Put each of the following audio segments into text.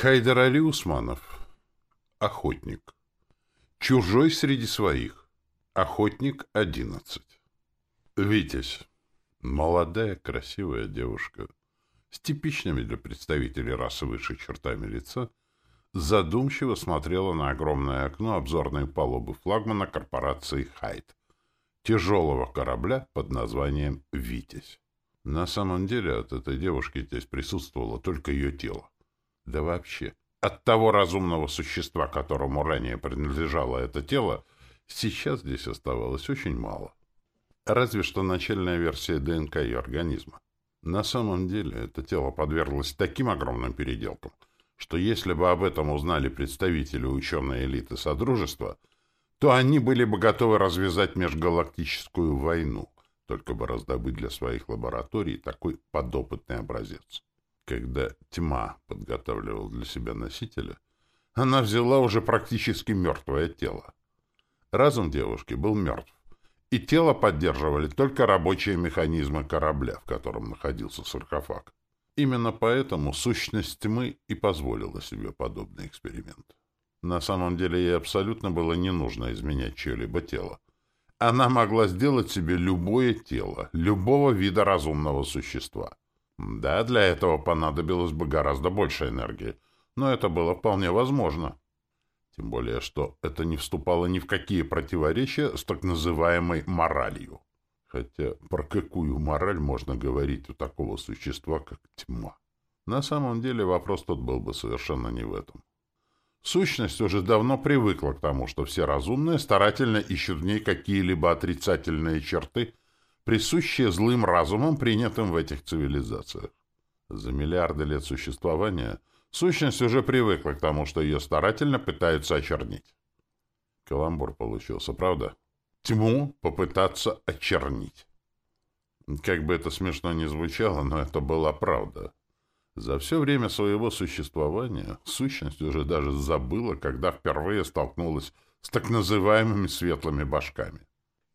Хайдар Али Усманов. Охотник. Чужой среди своих. Охотник 11. Витязь. Молодая, красивая девушка с типичными для представителей расы выше чертами лица задумчиво смотрела на огромное окно обзорной палубы флагмана корпорации «Хайт» тяжелого корабля под названием «Витязь». На самом деле от этой девушки здесь присутствовало только ее тело. Да вообще, от того разумного существа, которому ранее принадлежало это тело, сейчас здесь оставалось очень мало. Разве что начальная версия ДНК ее организма. На самом деле это тело подверглось таким огромным переделкам, что если бы об этом узнали представители ученой элиты Содружества, то они были бы готовы развязать межгалактическую войну, только бы раздобыть для своих лабораторий такой подопытный образец. Когда тьма подготавливала для себя носителя, она взяла уже практически мертвое тело. Разум девушки был мертв, и тело поддерживали только рабочие механизмы корабля, в котором находился саркофаг. Именно поэтому сущность тьмы и позволила себе подобный эксперимент. На самом деле ей абсолютно было не нужно изменять чье-либо тело. Она могла сделать себе любое тело, любого вида разумного существа — да, для этого понадобилось бы гораздо больше энергии, но это было вполне возможно. Тем более, что это не вступало ни в какие противоречия с так называемой моралью. Хотя про какую мораль можно говорить у такого существа, как тьма? На самом деле вопрос тут был бы совершенно не в этом. Сущность уже давно привыкла к тому, что все разумные старательно ищут в ней какие-либо отрицательные черты – присущие злым разумам, принятым в этих цивилизациях. За миллиарды лет существования сущность уже привыкла к тому, что ее старательно пытаются очернить. Каламбур получился, правда? Тьму попытаться очернить. Как бы это смешно ни звучало, но это была правда. За все время своего существования сущность уже даже забыла, когда впервые столкнулась с так называемыми светлыми башками.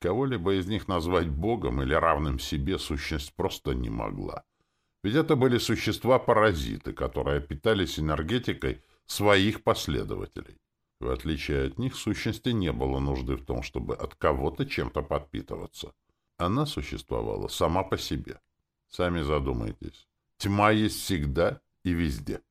Кого-либо из них назвать богом или равным себе сущность просто не могла. Ведь это были существа-паразиты, которые питались энергетикой своих последователей. В отличие от них, сущности не было нужды в том, чтобы от кого-то чем-то подпитываться. Она существовала сама по себе. Сами задумайтесь. Тьма есть всегда и везде.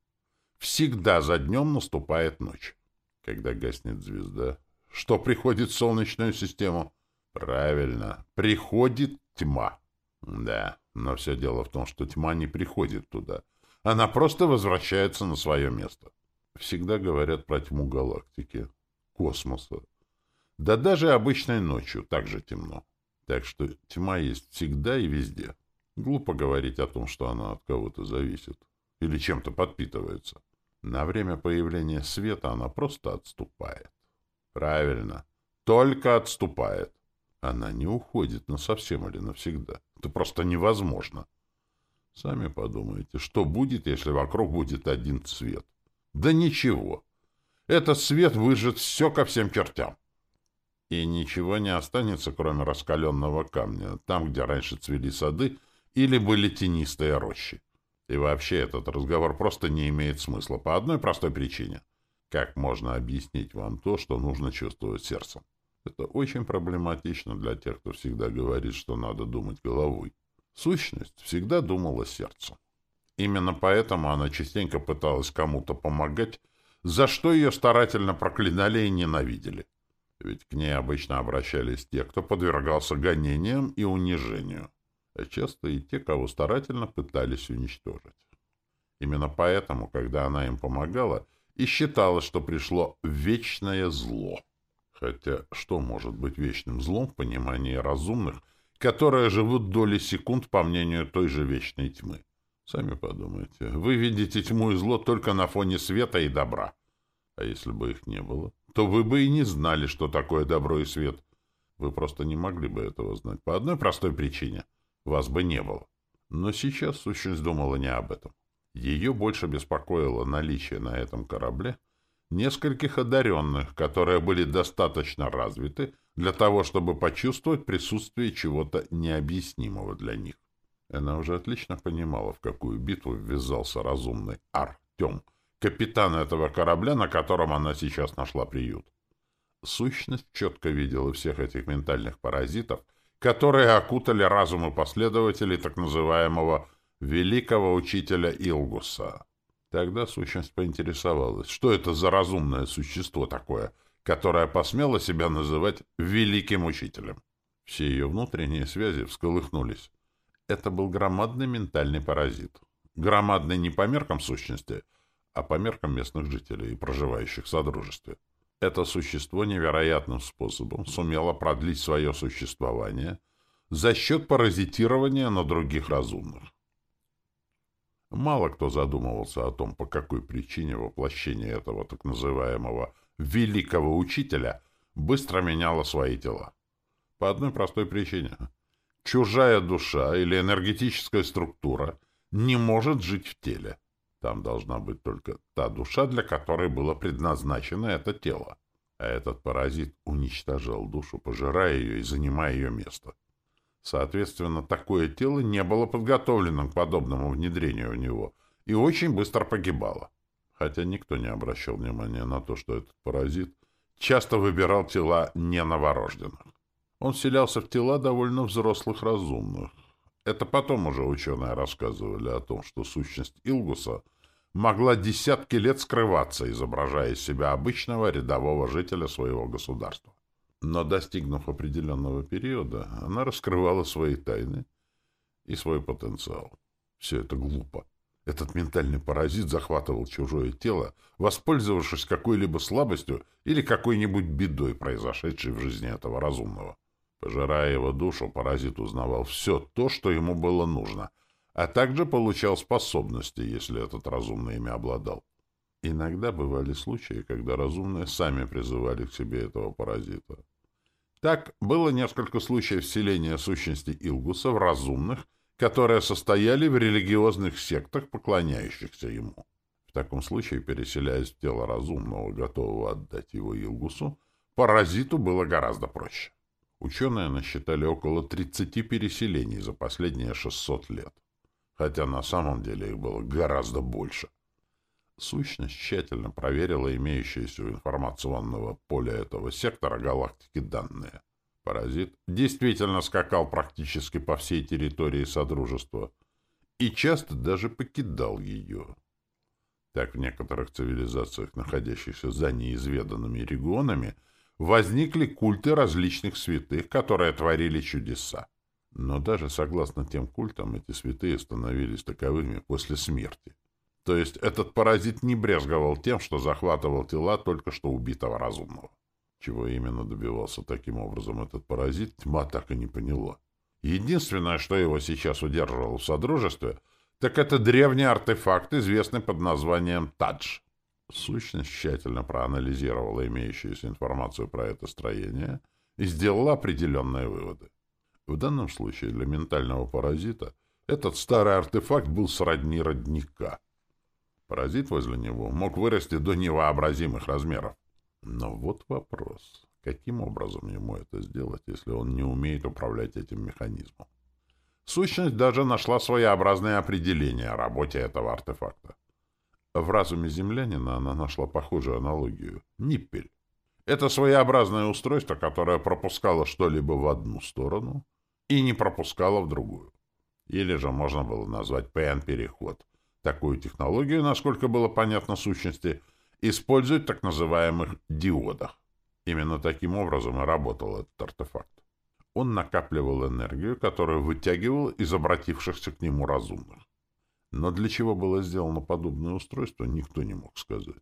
Всегда за днем наступает ночь. Когда гаснет звезда, что приходит в Солнечную систему — Правильно, приходит тьма. Да, но все дело в том, что тьма не приходит туда. Она просто возвращается на свое место. Всегда говорят про тьму галактики, космоса. Да даже обычной ночью так же темно. Так что тьма есть всегда и везде. Глупо говорить о том, что она от кого-то зависит. Или чем-то подпитывается. На время появления света она просто отступает. Правильно. Только отступает. Она не уходит на совсем или навсегда. Это просто невозможно. Сами подумайте, что будет, если вокруг будет один цвет? Да ничего. Этот свет выжжет все ко всем чертям. И ничего не останется, кроме раскаленного камня, там, где раньше цвели сады или были тенистые рощи. И вообще этот разговор просто не имеет смысла по одной простой причине. Как можно объяснить вам то, что нужно чувствовать сердцем? Это очень проблематично для тех, кто всегда говорит, что надо думать головой. Сущность всегда думала сердцем. Именно поэтому она частенько пыталась кому-то помогать, за что ее старательно проклинали и ненавидели. Ведь к ней обычно обращались те, кто подвергался гонениям и унижению, а часто и те, кого старательно пытались уничтожить. Именно поэтому, когда она им помогала, и считалось, что пришло вечное зло. Хотя что может быть вечным злом в понимании разумных, которые живут доли секунд по мнению той же вечной тьмы? Сами подумайте. Вы видите тьму и зло только на фоне света и добра. А если бы их не было, то вы бы и не знали, что такое добро и свет. Вы просто не могли бы этого знать по одной простой причине. Вас бы не было. Но сейчас сущность думала не об этом. Ее больше беспокоило наличие на этом корабле — нескольких одаренных, которые были достаточно развиты для того, чтобы почувствовать присутствие чего-то необъяснимого для них. Она уже отлично понимала, в какую битву ввязался разумный Артем, капитан этого корабля, на котором она сейчас нашла приют. Сущность четко видела всех этих ментальных паразитов, которые окутали разумы последователей так называемого «великого учителя Илгуса». Тогда сущность поинтересовалась, что это за разумное существо такое, которое посмело себя называть «великим учителем». Все ее внутренние связи всколыхнулись. Это был громадный ментальный паразит. Громадный не по меркам сущности, а по меркам местных жителей, проживающих в Содружестве. Это существо невероятным способом сумело продлить свое существование за счет паразитирования на других разумных. Мало кто задумывался о том, по какой причине воплощение этого так называемого «великого учителя» быстро меняло свои тела. По одной простой причине. Чужая душа или энергетическая структура не может жить в теле. Там должна быть только та душа, для которой было предназначено это тело. А этот паразит уничтожал душу, пожирая ее и занимая ее место. Соответственно, такое тело не было подготовленным к подобному внедрению в него и очень быстро погибало. Хотя никто не обращал внимания на то, что этот паразит часто выбирал тела не новорожденных. Он вселялся в тела довольно взрослых разумных. Это потом уже ученые рассказывали о том, что сущность Илгуса могла десятки лет скрываться, изображая из себя обычного рядового жителя своего государства. Но, достигнув определенного периода, она раскрывала свои тайны и свой потенциал. Все это глупо. Этот ментальный паразит захватывал чужое тело, воспользовавшись какой-либо слабостью или какой-нибудь бедой, произошедшей в жизни этого разумного. Пожирая его душу, паразит узнавал все то, что ему было нужно, а также получал способности, если этот разумный ими обладал. Иногда бывали случаи, когда разумные сами призывали к себе этого паразита. Так, было несколько случаев вселения сущности Илгуса в разумных, которые состояли в религиозных сектах, поклоняющихся ему. В таком случае, переселяясь в тело разумного, готового отдать его Илгусу, паразиту было гораздо проще. Ученые насчитали около 30 переселений за последние 600 лет, хотя на самом деле их было гораздо больше. Сущность тщательно проверила имеющиеся у информационного поля этого сектора галактики данные. Паразит действительно скакал практически по всей территории Содружества и часто даже покидал ее. Так в некоторых цивилизациях, находящихся за неизведанными регионами, возникли культы различных святых, которые творили чудеса. Но даже согласно тем культам, эти святые становились таковыми после смерти. То есть этот паразит не брезговал тем, что захватывал тела только что убитого разумного. Чего именно добивался таким образом этот паразит, тьма так и не поняла. Единственное, что его сейчас удерживало в Содружестве, так это древний артефакт, известный под названием Тадж. Сущность тщательно проанализировала имеющуюся информацию про это строение и сделала определенные выводы. В данном случае для ментального паразита этот старый артефакт был сродни родника — Паразит возле него мог вырасти до невообразимых размеров. Но вот вопрос. Каким образом ему это сделать, если он не умеет управлять этим механизмом? Сущность даже нашла своеобразное определение о работе этого артефакта. В разуме землянина она нашла похожую аналогию — ниппель. Это своеобразное устройство, которое пропускало что-либо в одну сторону и не пропускало в другую. Или же можно было назвать ПН-переход — Такую технологию, насколько было понятно сущности, используют в так называемых диодах. Именно таким образом и работал этот артефакт. Он накапливал энергию, которую вытягивал из обратившихся к нему разумных. Но для чего было сделано подобное устройство, никто не мог сказать.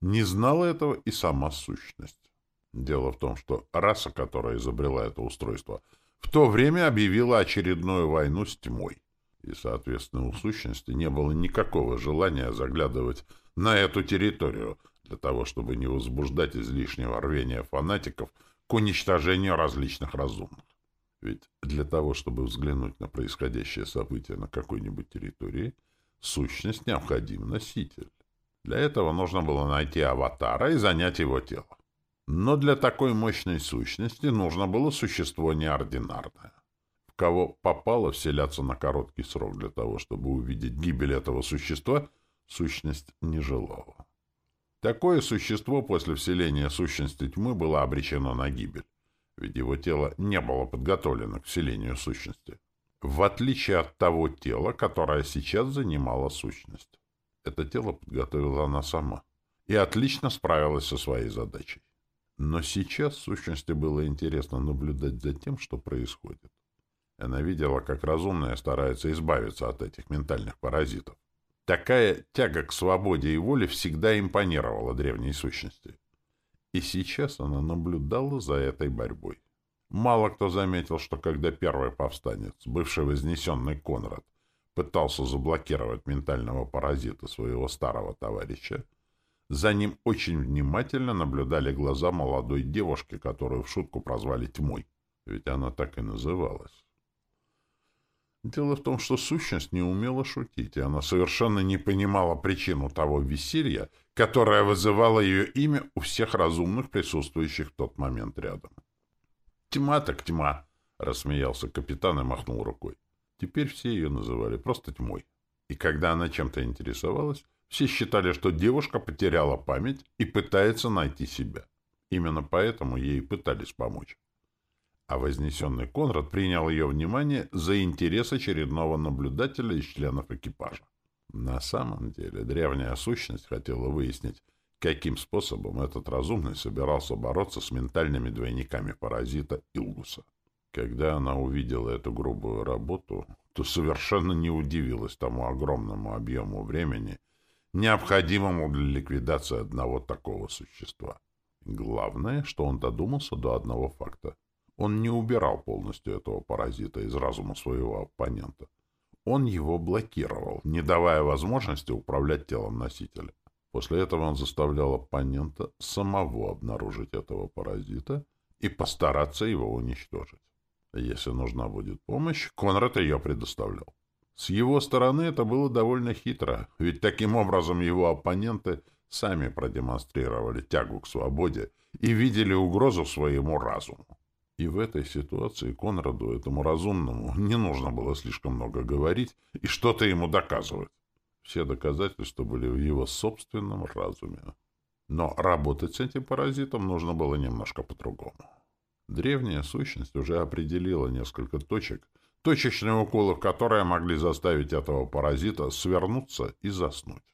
Не знала этого и сама сущность. Дело в том, что раса, которая изобрела это устройство, в то время объявила очередную войну с тьмой и, соответственно, у сущности не было никакого желания заглядывать на эту территорию для того, чтобы не возбуждать излишнего рвения фанатиков к уничтожению различных разумных. Ведь для того, чтобы взглянуть на происходящее событие на какой-нибудь территории, сущность необходим носитель. Для этого нужно было найти аватара и занять его тело. Но для такой мощной сущности нужно было существо неординарное кого попало вселяться на короткий срок для того, чтобы увидеть гибель этого существа, Сущность не желала. Такое существо после вселения сущности тьмы было обречено на гибель, ведь его тело не было подготовлено к вселению сущности. В отличие от того тела, которое сейчас занимала сущность. Это тело подготовила она сама и отлично справилась со своей задачей. Но сейчас сущности было интересно наблюдать за тем, что происходит. Она видела, как разумная старается избавиться от этих ментальных паразитов. Такая тяга к свободе и воле всегда импонировала древней сущности. И сейчас она наблюдала за этой борьбой. Мало кто заметил, что когда первый повстанец, бывший вознесенный Конрад, пытался заблокировать ментального паразита своего старого товарища, за ним очень внимательно наблюдали глаза молодой девушки, которую в шутку прозвали Тьмой, ведь она так и называлась. Дело в том, что сущность не умела шутить, и она совершенно не понимала причину того веселья, которое вызывало ее имя у всех разумных, присутствующих в тот момент рядом. «Тьма так тьма!» — рассмеялся капитан и махнул рукой. Теперь все ее называли просто тьмой. И когда она чем-то интересовалась, все считали, что девушка потеряла память и пытается найти себя. Именно поэтому ей пытались помочь а вознесенный Конрад принял ее внимание за интерес очередного наблюдателя из членов экипажа. На самом деле древняя сущность хотела выяснить, каким способом этот разумный собирался бороться с ментальными двойниками паразита Илгуса. Когда она увидела эту грубую работу, то совершенно не удивилась тому огромному объему времени, необходимому для ликвидации одного такого существа. Главное, что он додумался до одного факта — он не убирал полностью этого паразита из разума своего оппонента. Он его блокировал, не давая возможности управлять телом носителя. После этого он заставлял оппонента самого обнаружить этого паразита и постараться его уничтожить. Если нужна будет помощь, Конрад ее предоставлял. С его стороны это было довольно хитро, ведь таким образом его оппоненты сами продемонстрировали тягу к свободе и видели угрозу своему разуму. И в этой ситуации Конраду, этому разумному, не нужно было слишком много говорить и что-то ему доказывать. Все доказательства были в его собственном разуме. Но работать с этим паразитом нужно было немножко по-другому. Древняя сущность уже определила несколько точек, точечные уколы, которые могли заставить этого паразита свернуться и заснуть.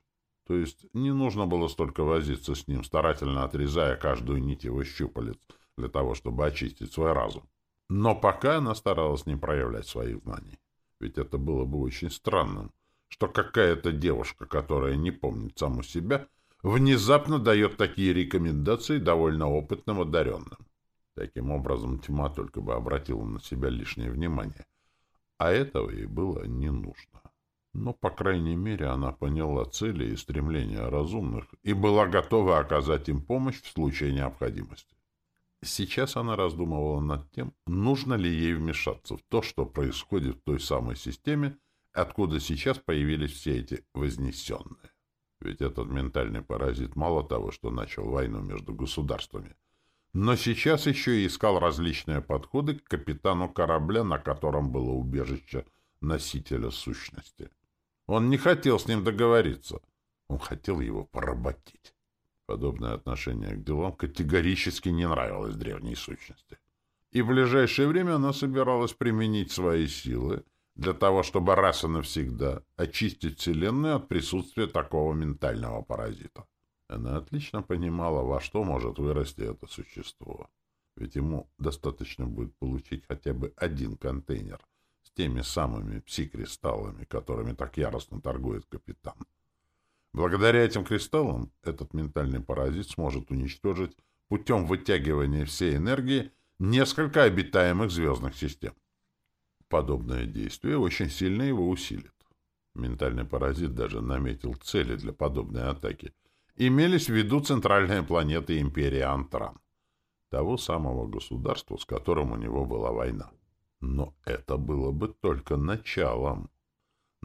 То есть не нужно было столько возиться с ним, старательно отрезая каждую нить его щупалец — для того, чтобы очистить свой разум. Но пока она старалась не проявлять своих знаний. Ведь это было бы очень странным, что какая-то девушка, которая не помнит саму себя, внезапно дает такие рекомендации довольно опытным одаренным. Таким образом, тьма только бы обратила на себя лишнее внимание. А этого ей было не нужно. Но, по крайней мере, она поняла цели и стремления разумных и была готова оказать им помощь в случае необходимости. Сейчас она раздумывала над тем, нужно ли ей вмешаться в то, что происходит в той самой системе, откуда сейчас появились все эти вознесенные. Ведь этот ментальный паразит мало того, что начал войну между государствами, но сейчас еще и искал различные подходы к капитану корабля, на котором было убежище носителя сущности. Он не хотел с ним договориться, он хотел его поработить. Подобное отношение к делам категорически не нравилось древней сущности. И в ближайшее время она собиралась применить свои силы для того, чтобы раз и навсегда очистить Вселенную от присутствия такого ментального паразита. Она отлично понимала, во что может вырасти это существо. Ведь ему достаточно будет получить хотя бы один контейнер с теми самыми пси-кристаллами, которыми так яростно торгует капитан. Благодаря этим кристаллам этот ментальный паразит сможет уничтожить путем вытягивания всей энергии несколько обитаемых звездных систем. Подобное действие очень сильно его усилит. Ментальный паразит даже наметил цели для подобной атаки. Имелись в виду центральные планеты империи Антран, того самого государства, с которым у него была война. Но это было бы только началом.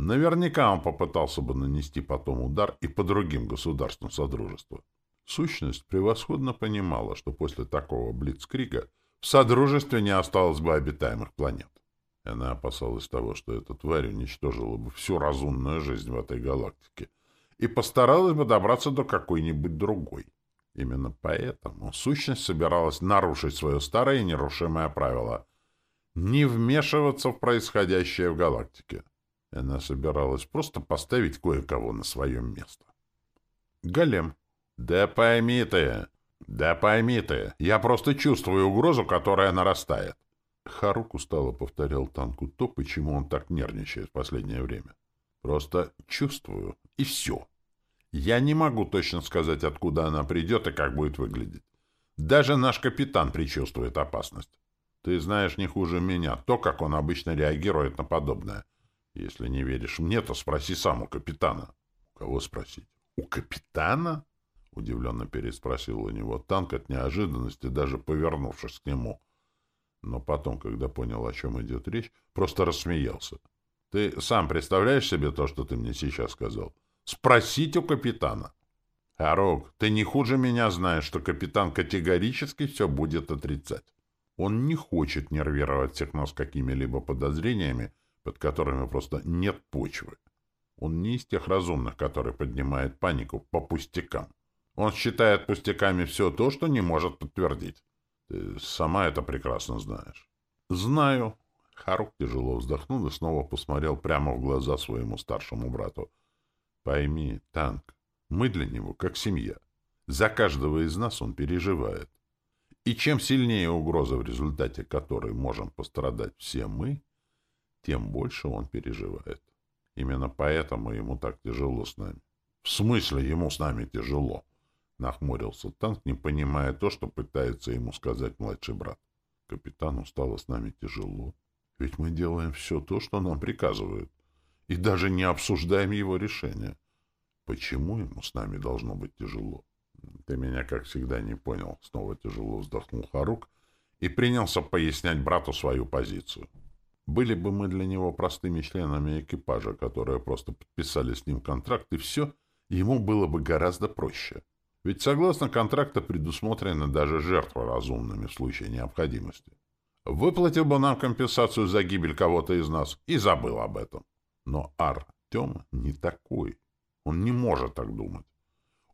Наверняка он попытался бы нанести потом удар и по другим государствам Содружества. Сущность превосходно понимала, что после такого блицкрига в Содружестве не осталось бы обитаемых планет. Она опасалась того, что эта тварь уничтожила бы всю разумную жизнь в этой галактике и постаралась бы добраться до какой-нибудь другой. Именно поэтому сущность собиралась нарушить свое старое и нерушимое правило — не вмешиваться в происходящее в галактике. Она собиралась просто поставить кое-кого на свое место. Голем. «Да пойми ты! Да пойми ты! Я просто чувствую угрозу, которая нарастает!» Харук устало повторял танку то, почему он так нервничает в последнее время. «Просто чувствую, и все. Я не могу точно сказать, откуда она придет и как будет выглядеть. Даже наш капитан предчувствует опасность. Ты знаешь не хуже меня то, как он обычно реагирует на подобное. Если не веришь мне, то спроси сам у капитана. — У кого спросить? — У капитана? — удивленно переспросил у него танк от неожиданности, даже повернувшись к нему. Но потом, когда понял, о чем идет речь, просто рассмеялся. — Ты сам представляешь себе то, что ты мне сейчас сказал? Спросить у капитана. — Харук, ты не хуже меня знаешь, что капитан категорически все будет отрицать. Он не хочет нервировать всех нас какими-либо подозрениями, под которыми просто нет почвы. Он не из тех разумных, которые поднимают панику по пустякам. Он считает пустяками все то, что не может подтвердить. Ты сама это прекрасно знаешь. Знаю. Харук тяжело вздохнул и снова посмотрел прямо в глаза своему старшему брату. Пойми, Танк, мы для него как семья. За каждого из нас он переживает. И чем сильнее угроза, в результате которой можем пострадать все мы, тем больше он переживает. Именно поэтому ему так тяжело с нами. — В смысле ему с нами тяжело? — нахмурился танк, не понимая то, что пытается ему сказать младший брат. — Капитану стало с нами тяжело. Ведь мы делаем все то, что нам приказывают, и даже не обсуждаем его решения. Почему ему с нами должно быть тяжело? — Ты меня, как всегда, не понял. Снова тяжело вздохнул Харук и принялся пояснять брату свою позицию. — были бы мы для него простыми членами экипажа, которые просто подписали с ним контракт, и все, ему было бы гораздо проще. Ведь согласно контракту предусмотрены даже жертвы разумными в случае необходимости. Выплатил бы нам компенсацию за гибель кого-то из нас и забыл об этом. Но Артем не такой. Он не может так думать.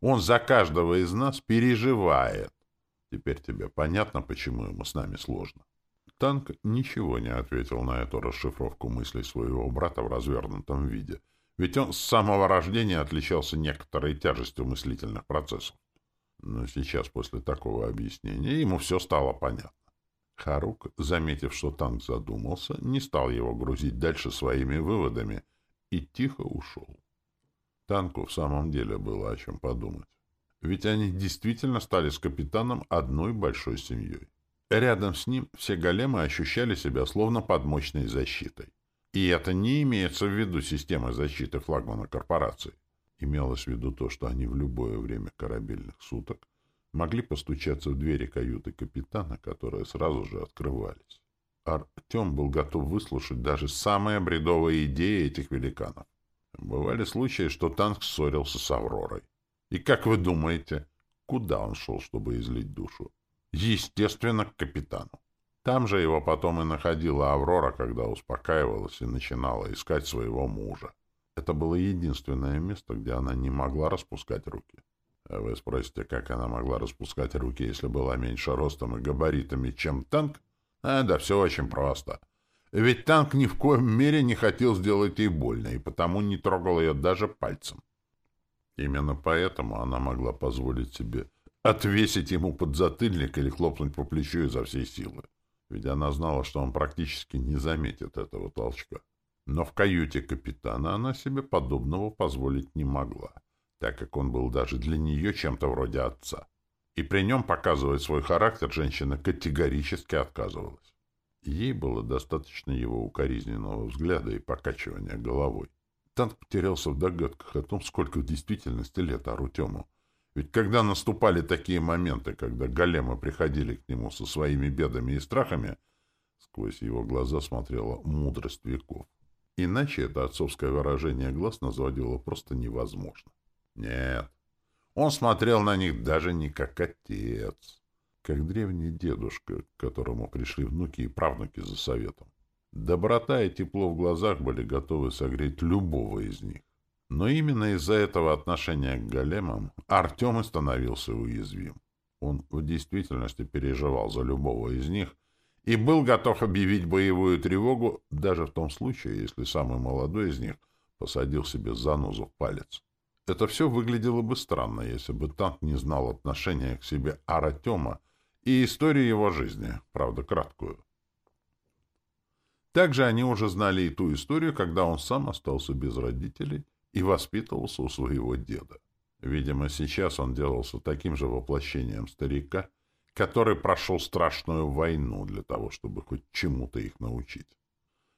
Он за каждого из нас переживает. Теперь тебе понятно, почему ему с нами сложно. Танк ничего не ответил на эту расшифровку мыслей своего брата в развернутом виде, ведь он с самого рождения отличался некоторой тяжестью мыслительных процессов. Но сейчас, после такого объяснения, ему все стало понятно. Харук, заметив, что танк задумался, не стал его грузить дальше своими выводами и тихо ушел. Танку в самом деле было о чем подумать. Ведь они действительно стали с капитаном одной большой семьей. Рядом с ним все големы ощущали себя словно под мощной защитой. И это не имеется в виду системы защиты флагмана корпорации. Имелось в виду то, что они в любое время корабельных суток могли постучаться в двери каюты капитана, которые сразу же открывались. Артем был готов выслушать даже самые бредовые идеи этих великанов. Бывали случаи, что танк ссорился с Авророй. И как вы думаете, куда он шел, чтобы излить душу? Естественно, к капитану. Там же его потом и находила Аврора, когда успокаивалась и начинала искать своего мужа. Это было единственное место, где она не могла распускать руки. А вы спросите, как она могла распускать руки, если была меньше ростом и габаритами, чем танк? А, да все очень просто. Ведь танк ни в коем мере не хотел сделать ей больно, и потому не трогал ее даже пальцем. Именно поэтому она могла позволить себе отвесить ему подзатыльник или хлопнуть по плечу изо всей силы. Ведь она знала, что он практически не заметит этого толчка. Но в каюте капитана она себе подобного позволить не могла, так как он был даже для нее чем-то вроде отца. И при нем показывать свой характер женщина категорически отказывалась. Ей было достаточно его укоризненного взгляда и покачивания головой. Танк потерялся в догадках о том, сколько в действительности лет Арутему, ведь когда наступали такие моменты, когда големы приходили к нему со своими бедами и страхами, сквозь его глаза смотрела мудрость веков. Иначе это отцовское выражение глаз назводило просто невозможно. Нет, он смотрел на них даже не как отец, как древний дедушка, к которому пришли внуки и правнуки за советом. Доброта и тепло в глазах были готовы согреть любого из них. Но именно из-за этого отношения к големам Артем и становился уязвим. Он в действительности переживал за любого из них и был готов объявить боевую тревогу даже в том случае, если самый молодой из них посадил себе занозу в палец. Это все выглядело бы странно, если бы танк не знал отношения к себе Аратема и историю его жизни, правда, краткую. Также они уже знали и ту историю, когда он сам остался без родителей и воспитывался у своего деда. Видимо, сейчас он делался таким же воплощением старика, который прошел страшную войну для того, чтобы хоть чему-то их научить.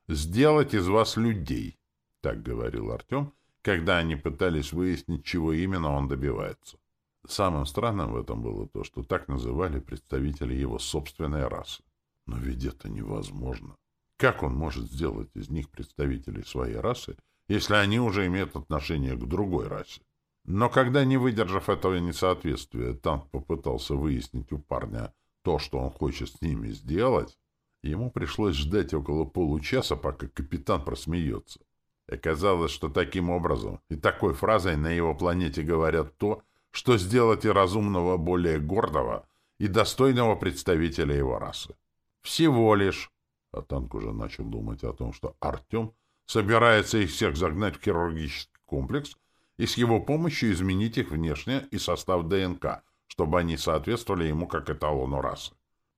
«Сделать из вас людей», — так говорил Артем, когда они пытались выяснить, чего именно он добивается. Самым странным в этом было то, что так называли представители его собственной расы. Но ведь это невозможно. Как он может сделать из них представителей своей расы, если они уже имеют отношение к другой расе? Но когда, не выдержав этого несоответствия, танк попытался выяснить у парня то, что он хочет с ними сделать, ему пришлось ждать около получаса, пока капитан просмеется. Оказалось, что таким образом и такой фразой на его планете говорят то, что сделать и разумного более гордого и достойного представителя его расы. Всего лишь. А танк уже начал думать о том, что Артем собирается их всех загнать в хирургический комплекс и с его помощью изменить их внешне и состав ДНК, чтобы они соответствовали ему как эталону расы.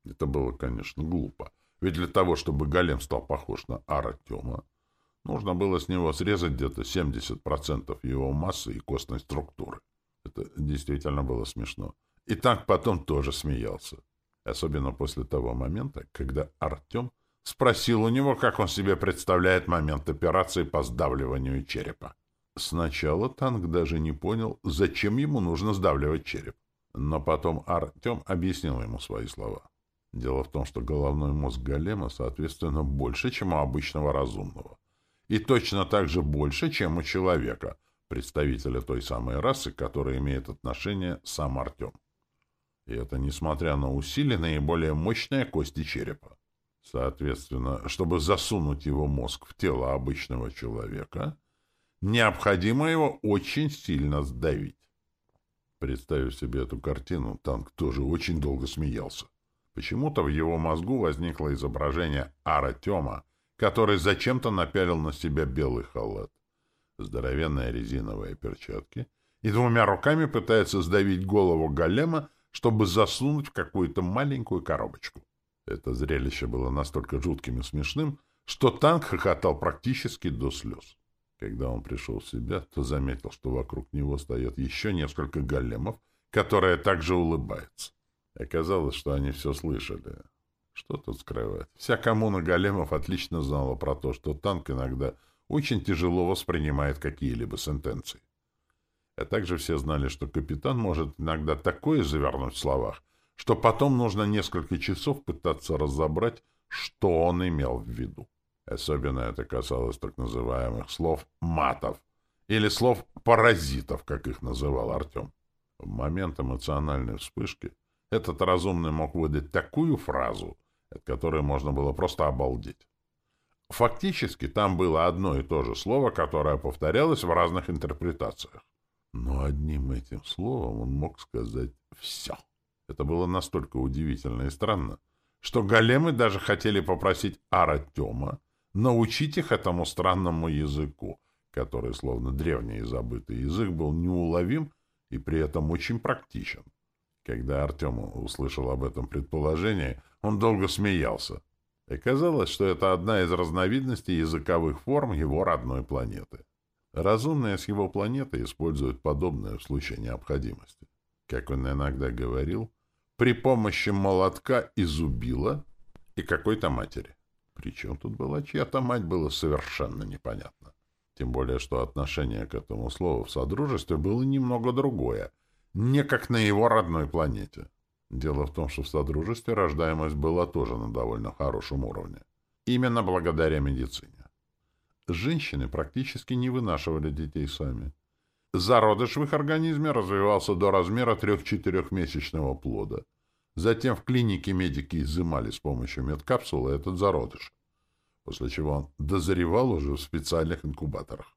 Это было, конечно, глупо. Ведь для того, чтобы голем стал похож на Артема, нужно было с него срезать где-то 70% его массы и костной структуры. Это действительно было смешно. И так потом тоже смеялся. Особенно после того момента, когда Артем спросил у него, как он себе представляет момент операции по сдавливанию черепа. Сначала танк даже не понял, зачем ему нужно сдавливать череп. Но потом Артем объяснил ему свои слова. Дело в том, что головной мозг голема, соответственно, больше, чем у обычного разумного. И точно так же больше, чем у человека, представителя той самой расы, которая имеет отношение сам Артем. И это несмотря на усиленные и более мощные кости черепа. Соответственно, чтобы засунуть его мозг в тело обычного человека, Необходимо его очень сильно сдавить. Представив себе эту картину, танк тоже очень долго смеялся. Почему-то в его мозгу возникло изображение Аратема, который зачем-то напялил на себя белый халат, здоровенные резиновые перчатки и двумя руками пытается сдавить голову голема, чтобы засунуть в какую-то маленькую коробочку. Это зрелище было настолько жутким и смешным, что танк хохотал практически до слез. Когда он пришел в себя, то заметил, что вокруг него стоят еще несколько големов, которые также улыбаются. Оказалось, что они все слышали. Что тут скрывать? Вся коммуна големов отлично знала про то, что танк иногда очень тяжело воспринимает какие-либо сентенции. А также все знали, что капитан может иногда такое завернуть в словах, что потом нужно несколько часов пытаться разобрать, что он имел в виду. Особенно это касалось так называемых слов «матов» или слов «паразитов», как их называл Артем. В момент эмоциональной вспышки этот разумный мог выдать такую фразу, от которой можно было просто обалдеть. Фактически там было одно и то же слово, которое повторялось в разных интерпретациях. Но одним этим словом он мог сказать «все». Это было настолько удивительно и странно, что големы даже хотели попросить Аратема научить их этому странному языку, который, словно древний и забытый язык, был неуловим и при этом очень практичен. Когда Артем услышал об этом предположении, он долго смеялся. И казалось, что это одна из разновидностей языковых форм его родной планеты. Разумные с его планеты используют подобное в случае необходимости. Как он иногда говорил, при помощи молотка и зубила и какой-то матери. Причем тут была чья-то мать, было совершенно непонятно. Тем более, что отношение к этому слову в Содружестве было немного другое, не как на его родной планете. Дело в том, что в Содружестве рождаемость была тоже на довольно хорошем уровне. Именно благодаря медицине. Женщины практически не вынашивали детей сами. Зародыш в их организме развивался до размера 3-4-месячного плода — Затем в клинике медики изымали с помощью медкапсулы этот зародыш, после чего он дозревал уже в специальных инкубаторах.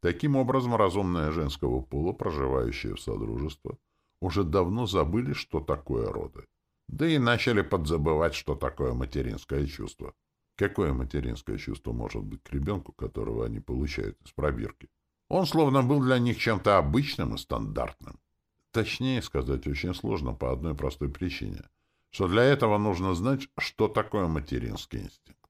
Таким образом, разумное женского пола, проживающее в Содружестве, уже давно забыли, что такое роды. Да и начали подзабывать, что такое материнское чувство. Какое материнское чувство может быть к ребенку, которого они получают из пробирки? Он словно был для них чем-то обычным и стандартным. Точнее сказать очень сложно по одной простой причине, что для этого нужно знать, что такое материнский инстинкт.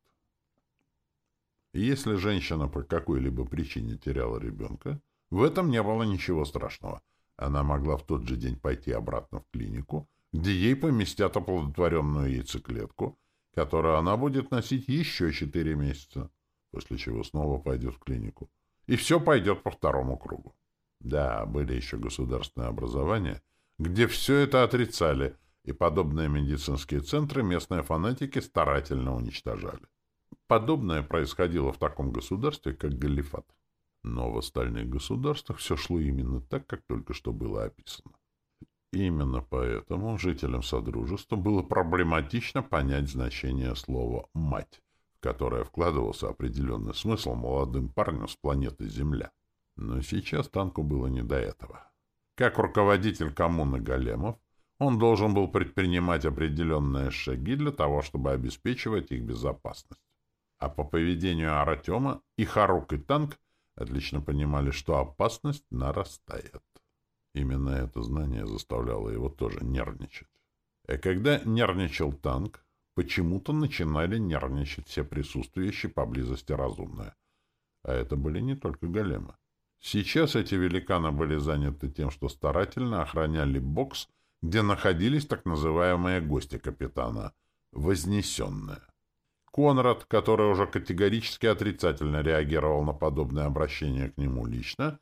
Если женщина по какой-либо причине теряла ребенка, в этом не было ничего страшного. Она могла в тот же день пойти обратно в клинику, где ей поместят оплодотворенную яйцеклетку, которую она будет носить еще четыре месяца, после чего снова пойдет в клинику. И все пойдет по второму кругу. Да, были еще государственные образования, где все это отрицали, и подобные медицинские центры местные фанатики старательно уничтожали. Подобное происходило в таком государстве, как Галифат. Но в остальных государствах все шло именно так, как только что было описано. Именно поэтому жителям Содружества было проблематично понять значение слова «мать», которое вкладывался определенный смысл молодым парням с планеты Земля. Но сейчас танку было не до этого. Как руководитель коммуны големов, он должен был предпринимать определенные шаги для того, чтобы обеспечивать их безопасность. А по поведению Аратема и Харук, и Танк отлично понимали, что опасность нарастает. Именно это знание заставляло его тоже нервничать. И когда нервничал танк, почему-то начинали нервничать все присутствующие поблизости разумные. А это были не только големы. Сейчас эти великаны были заняты тем, что старательно охраняли бокс, где находились так называемые гости капитана, вознесенные. Конрад, который уже категорически отрицательно реагировал на подобное обращение к нему лично,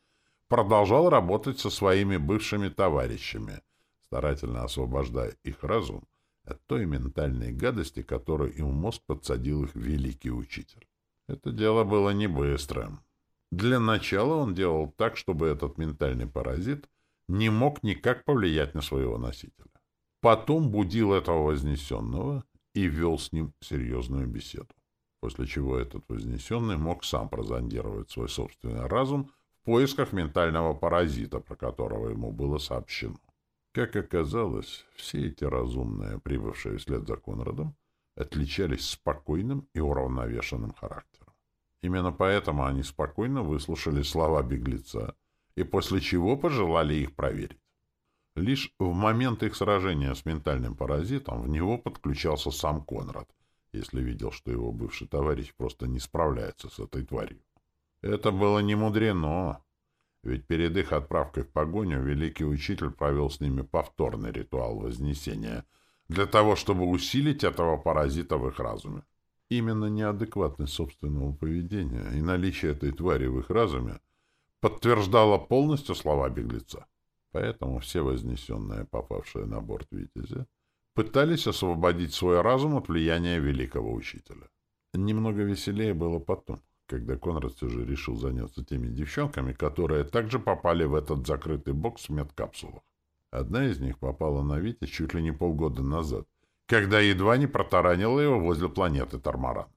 продолжал работать со своими бывшими товарищами, старательно освобождая их разум от той ментальной гадости, которую им мозг подсадил их великий учитель. Это дело было не быстрым. Для начала он делал так, чтобы этот ментальный паразит не мог никак повлиять на своего носителя. Потом будил этого вознесенного и вел с ним серьезную беседу, после чего этот вознесенный мог сам прозондировать свой собственный разум в поисках ментального паразита, про которого ему было сообщено. Как оказалось, все эти разумные, прибывшие вслед за Конрадом, отличались спокойным и уравновешенным характером. Именно поэтому они спокойно выслушали слова беглеца и после чего пожелали их проверить. Лишь в момент их сражения с ментальным паразитом в него подключался сам Конрад, если видел, что его бывший товарищ просто не справляется с этой тварью. Это было не мудрено, ведь перед их отправкой в погоню великий учитель провел с ними повторный ритуал Вознесения для того, чтобы усилить этого паразита в их разуме. Именно неадекватность собственного поведения и наличие этой твари в их разуме подтверждало полностью слова беглеца. Поэтому все вознесенные, попавшие на борт Витязя, пытались освободить свой разум от влияния великого учителя. Немного веселее было потом, когда Конрад все же решил заняться теми девчонками, которые также попали в этот закрытый бокс в медкапсулах. Одна из них попала на Витязь чуть ли не полгода назад, когда едва не протаранила его возле планеты Тармаран.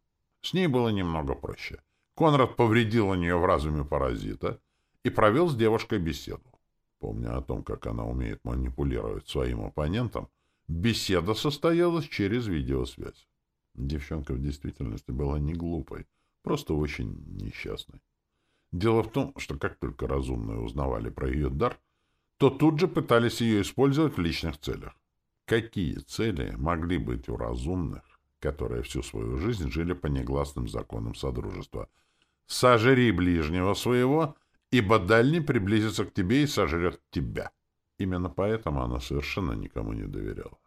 С ней было немного проще. Конрад повредил у нее в разуме паразита и провел с девушкой беседу. Помня о том, как она умеет манипулировать своим оппонентом, беседа состоялась через видеосвязь. Девчонка в действительности была не глупой, просто очень несчастной. Дело в том, что как только разумные узнавали про ее дар, то тут же пытались ее использовать в личных целях. Какие цели могли быть у разумных, которые всю свою жизнь жили по негласным законам Содружества? «Сожри ближнего своего, ибо дальний приблизится к тебе и сожрет тебя. Именно поэтому она совершенно никому не доверяла.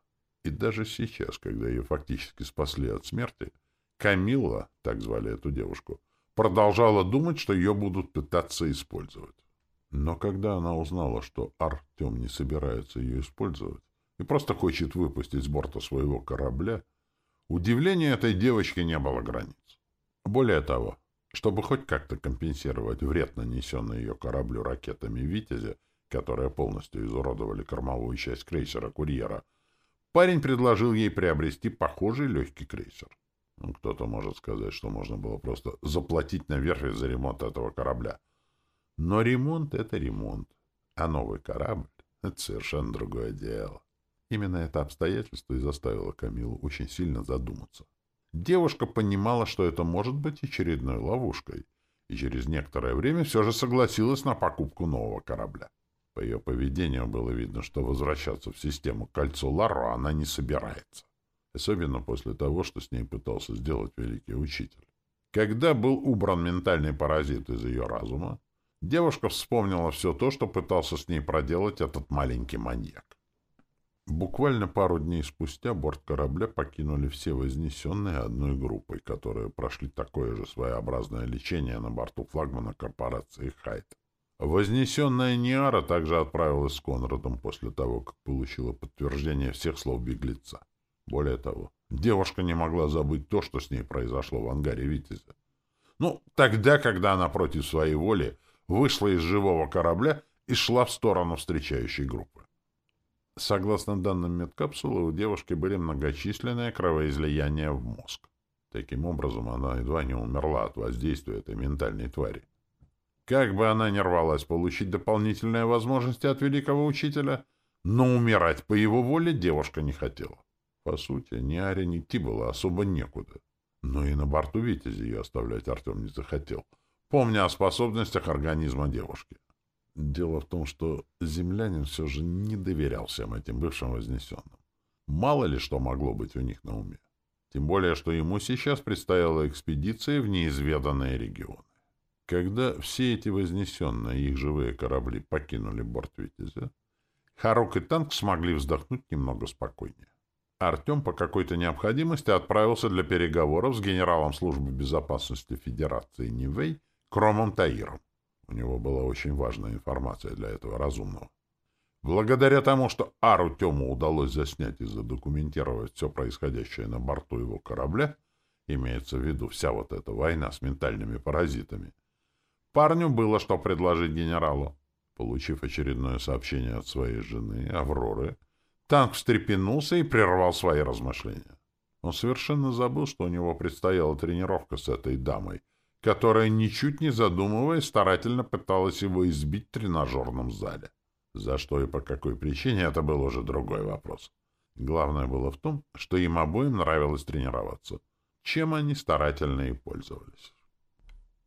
И даже сейчас, когда ее фактически спасли от смерти, Камилла, так звали эту девушку, продолжала думать, что ее будут пытаться использовать. Но когда она узнала, что Артем не собирается ее использовать и просто хочет выпустить с борта своего корабля, удивления этой девочки не было границ. Более того, чтобы хоть как-то компенсировать вред, нанесенный ее кораблю ракетами «Витязя», которые полностью изуродовали кормовую часть крейсера-курьера, парень предложил ей приобрести похожий легкий крейсер. Ну, кто-то может сказать, что можно было просто заплатить на верфи за ремонт этого корабля. Но ремонт — это ремонт, а новый корабль — это совершенно другое дело. Именно это обстоятельство и заставило Камилу очень сильно задуматься. Девушка понимала, что это может быть очередной ловушкой, и через некоторое время все же согласилась на покупку нового корабля. По ее поведению было видно, что возвращаться в систему кольцо Ларо она не собирается. Особенно после того, что с ней пытался сделать великий учитель. Когда был убран ментальный паразит из ее разума, девушка вспомнила все то, что пытался с ней проделать этот маленький маньяк. Буквально пару дней спустя борт корабля покинули все вознесенные одной группой, которые прошли такое же своеобразное лечение на борту флагмана корпорации «Хайт». Вознесенная Ниара также отправилась с Конрадом после того, как получила подтверждение всех слов беглеца. Более того, девушка не могла забыть то, что с ней произошло в ангаре Витязя. Ну, тогда, когда она против своей воли вышла из живого корабля и шла в сторону встречающей группы. Согласно данным медкапсулы, у девушки были многочисленные кровоизлияния в мозг. Таким образом, она едва не умерла от воздействия этой ментальной твари. Как бы она ни рвалась получить дополнительные возможности от великого учителя, но умирать по его воле девушка не хотела. По сути, ни Аре, ни идти было особо некуда. Но и на борту Витязи ее оставлять Артем не захотел, помня о способностях организма девушки. Дело в том, что землянин все же не доверял всем этим бывшим вознесенным. Мало ли что могло быть у них на уме. Тем более, что ему сейчас предстояла экспедиция в неизведанные регионы. Когда все эти вознесенные их живые корабли покинули борт Витязя, Харук и Танк смогли вздохнуть немного спокойнее. Артем по какой-то необходимости отправился для переговоров с генералом службы безопасности Федерации Нивей Кромом Таиром. У него была очень важная информация для этого разумного. Благодаря тому, что Ару удалось заснять и задокументировать все происходящее на борту его корабля, имеется в виду вся вот эта война с ментальными паразитами, Парню было что предложить генералу. Получив очередное сообщение от своей жены, Авроры, танк встрепенулся и прервал свои размышления. Он совершенно забыл, что у него предстояла тренировка с этой дамой, которая, ничуть не задумываясь, старательно пыталась его избить в тренажерном зале. За что и по какой причине, это был уже другой вопрос. Главное было в том, что им обоим нравилось тренироваться, чем они старательно и пользовались.